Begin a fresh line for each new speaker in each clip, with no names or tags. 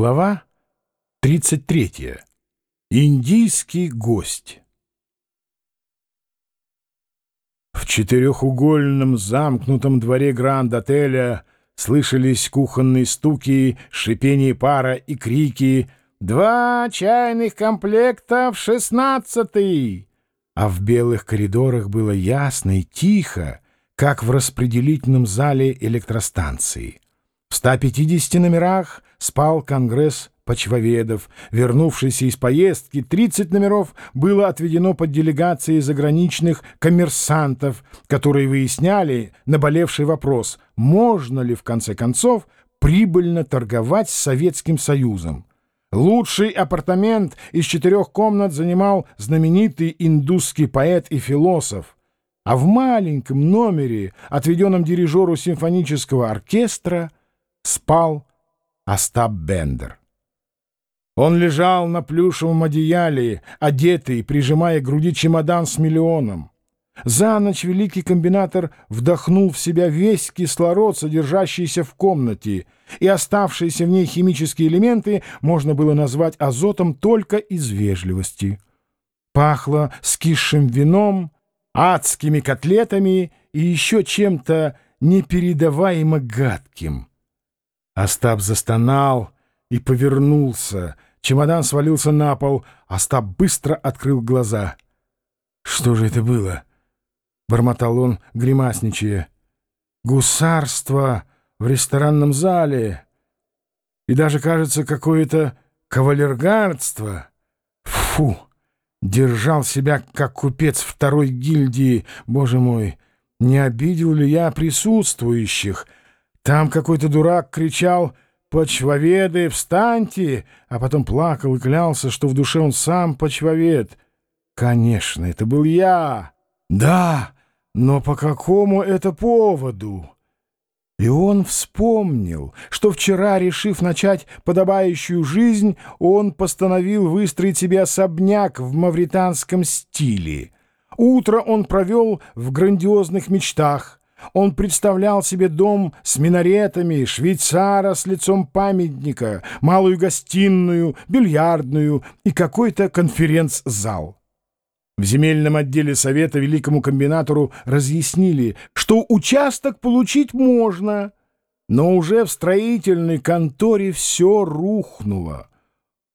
Глава 33. Индийский гость. В четырехугольном замкнутом дворе Гранд-отеля слышались кухонные стуки, шипение пара и крики «Два чайных комплекта в шестнадцатый!» А в белых коридорах было ясно и тихо, как в распределительном зале электростанции. В 150 номерах спал конгресс почвоведов. Вернувшийся из поездки, 30 номеров было отведено под делегацией заграничных коммерсантов, которые выясняли наболевший вопрос, можно ли в конце концов прибыльно торговать с Советским Союзом. Лучший апартамент из четырех комнат занимал знаменитый индусский поэт и философ, а в маленьком номере, отведенном дирижеру симфонического оркестра, спал Остап Бендер. Он лежал на плюшевом одеяле, одетый, прижимая к груди чемодан с миллионом. За ночь великий комбинатор вдохнул в себя весь кислород, содержащийся в комнате, и оставшиеся в ней химические элементы можно было назвать азотом только из вежливости. Пахло скисшим вином, адскими котлетами и еще чем-то непередаваемо гадким. Остап застонал и повернулся. Чемодан свалился на пол. Остап быстро открыл глаза. «Что же это было?» — бормотал он, гримасничая. «Гусарство в ресторанном зале. И даже, кажется, какое-то кавалергардство. Фу! Держал себя, как купец второй гильдии. Боже мой, не обидел ли я присутствующих?» Там какой-то дурак кричал «Почвоведы, встаньте!», а потом плакал и клялся, что в душе он сам почвовед. Конечно, это был я. Да, но по какому это поводу? И он вспомнил, что вчера, решив начать подобающую жизнь, он постановил выстроить себе особняк в мавританском стиле. Утро он провел в грандиозных мечтах — он представлял себе дом с минаретами, швейцара с лицом памятника, малую гостиную, бильярдную и какой-то конференц-зал. В земельном отделе совета великому комбинатору разъяснили, что участок получить можно, но уже в строительной конторе все рухнуло.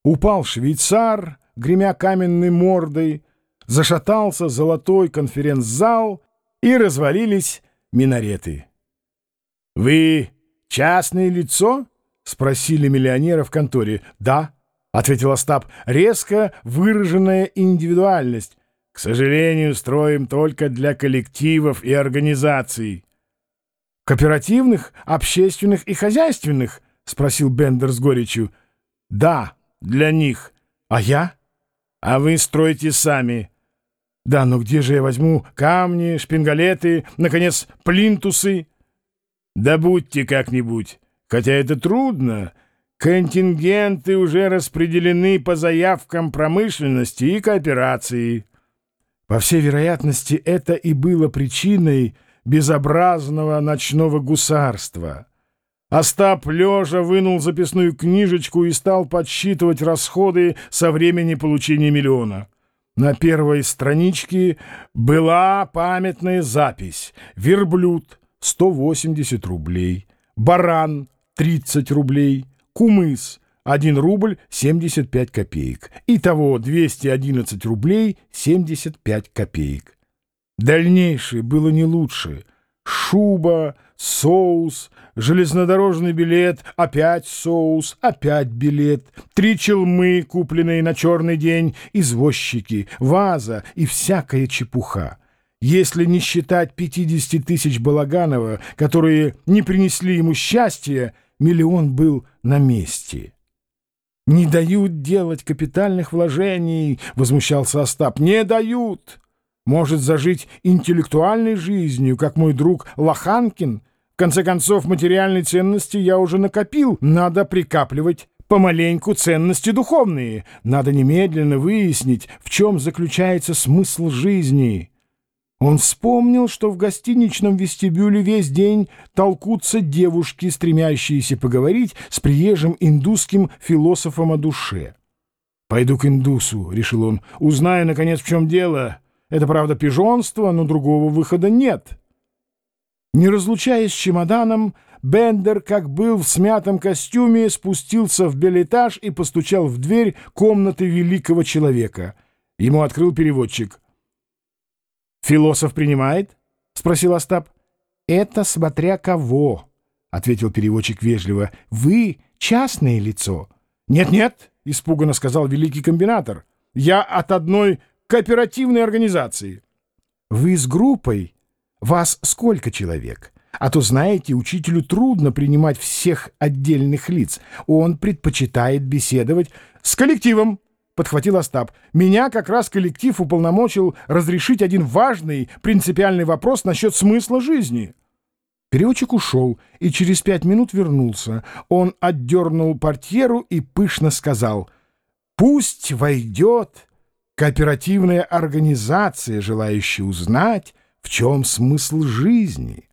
Упал швейцар, гремя каменной мордой, зашатался золотой конференц-зал и развалились минареты. «Вы частное лицо?» — спросили миллионера в конторе. «Да», — ответил Остап, — «резко выраженная индивидуальность. К сожалению, строим только для коллективов и организаций». «Кооперативных, общественных и хозяйственных?» — спросил Бендер с горечью. «Да, для них. А я?» «А вы строите сами». Да, но где же я возьму камни, шпингалеты, наконец, плинтусы? Добудьте как-нибудь, хотя это трудно. Контингенты уже распределены по заявкам промышленности и кооперации. По всей вероятности, это и было причиной безобразного ночного гусарства. Остап лежа вынул записную книжечку и стал подсчитывать расходы со времени получения миллиона. На первой страничке была памятная запись. Верблюд — 180 рублей, баран — 30 рублей, кумыс — 1 рубль 75 копеек. Итого 211 рублей 75 копеек. Дальнейшее было не лучше. Шуба, соус, железнодорожный билет, опять соус, опять билет, три челмы, купленные на черный день, извозчики, ваза и всякая чепуха. Если не считать 50 тысяч Балаганова, которые не принесли ему счастья, миллион был на месте. «Не дают делать капитальных вложений», — возмущался Остап. «Не дают! Может зажить интеллектуальной жизнью, как мой друг Лоханкин, в конце концов, материальной ценности я уже накопил. Надо прикапливать помаленьку ценности духовные. Надо немедленно выяснить, в чем заключается смысл жизни. Он вспомнил, что в гостиничном вестибюле весь день толкутся девушки, стремящиеся поговорить с приезжим индусским философом о душе. «Пойду к индусу», — решил он, — «узнаю, наконец, в чем дело. Это, правда, пижонство, но другого выхода нет». Не разлучаясь с чемоданом, Бендер, как был в смятом костюме, спустился в билетаж и постучал в дверь комнаты великого человека. Ему открыл переводчик — «Философ принимает?» — спросил Остап. «Это смотря кого», — ответил переводчик вежливо. «Вы частное лицо». «Нет-нет», — испуганно сказал великий комбинатор. «Я от одной кооперативной организации». «Вы с группой? Вас сколько человек?» А то, знаете, учителю трудно принимать всех отдельных лиц. Он предпочитает беседовать с коллективом, — подхватил Остап. «Меня как раз коллектив уполномочил разрешить один важный принципиальный вопрос насчет смысла жизни». Переводчик ушел и через пять минут вернулся. Он отдернул портьеру и пышно сказал «Пусть войдет кооперативная организация, желающая узнать, в чем смысл жизни».